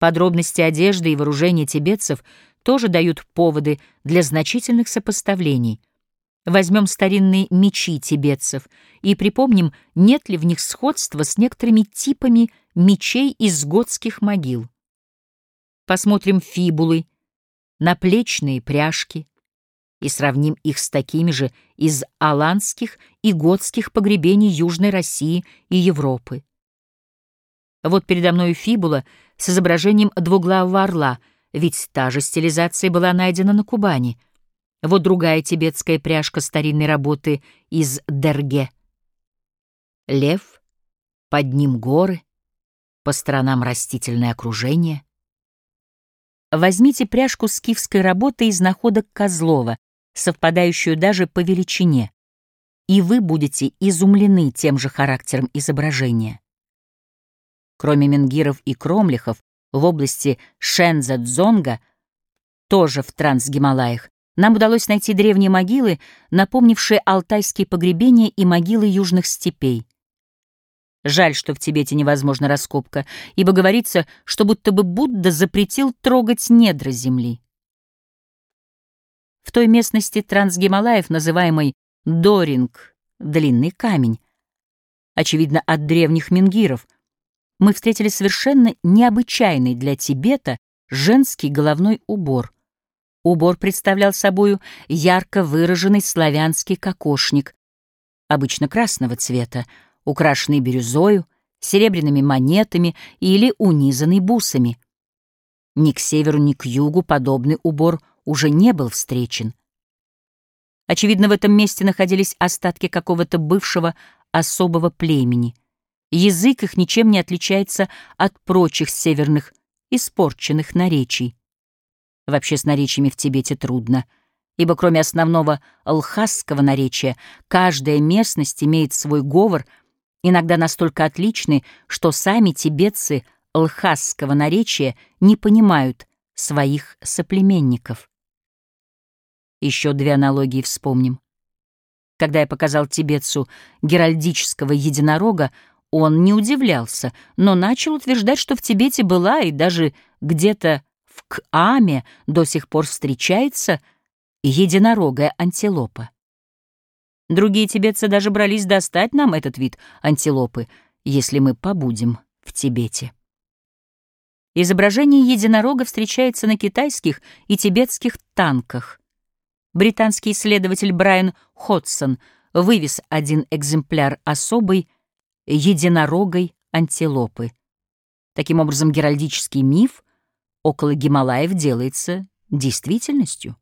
Подробности одежды и вооружения тибетцев тоже дают поводы для значительных сопоставлений. Возьмем старинные мечи тибетцев и припомним, нет ли в них сходства с некоторыми типами мечей из готских могил. Посмотрим фибулы, наплечные пряжки и сравним их с такими же из аланских и готских погребений Южной России и Европы. Вот передо мной фибула с изображением двуглавого орла, ведь та же стилизация была найдена на Кубани. Вот другая тибетская пряжка старинной работы из Дерге. Лев, под ним горы, по сторонам растительное окружение. Возьмите пряжку скифской работы из находок Козлова, совпадающую даже по величине, и вы будете изумлены тем же характером изображения. Кроме менгиров и кромлихов, в области Шенза-Дзонга, тоже в Трансгималаях, нам удалось найти древние могилы, напомнившие алтайские погребения и могилы южных степей. Жаль, что в Тибете невозможна раскопка, ибо говорится, что будто бы Будда запретил трогать недра земли. В той местности Трансгималаев, называемой Доринг, длинный камень, очевидно, от древних мингиров — мы встретили совершенно необычайный для Тибета женский головной убор. Убор представлял собою ярко выраженный славянский кокошник, обычно красного цвета, украшенный бирюзою, серебряными монетами или унизанный бусами. Ни к северу, ни к югу подобный убор уже не был встречен. Очевидно, в этом месте находились остатки какого-то бывшего особого племени — Язык их ничем не отличается от прочих северных, испорченных наречий. Вообще с наречиями в Тибете трудно, ибо кроме основного лхасского наречия, каждая местность имеет свой говор, иногда настолько отличный, что сами тибетцы лхасского наречия не понимают своих соплеменников. Еще две аналогии вспомним. Когда я показал тибетцу геральдического единорога, он не удивлялся, но начал утверждать, что в Тибете была и даже где-то в Каме до сих пор встречается единорогая антилопа. Другие тибетцы даже брались достать нам этот вид антилопы, если мы побудем в Тибете. Изображение единорога встречается на китайских и тибетских танках. Британский исследователь Брайан Ходсон вывез один экземпляр особой единорогой антилопы. Таким образом, геральдический миф около Гималаев делается действительностью.